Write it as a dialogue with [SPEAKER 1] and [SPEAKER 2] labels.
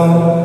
[SPEAKER 1] 가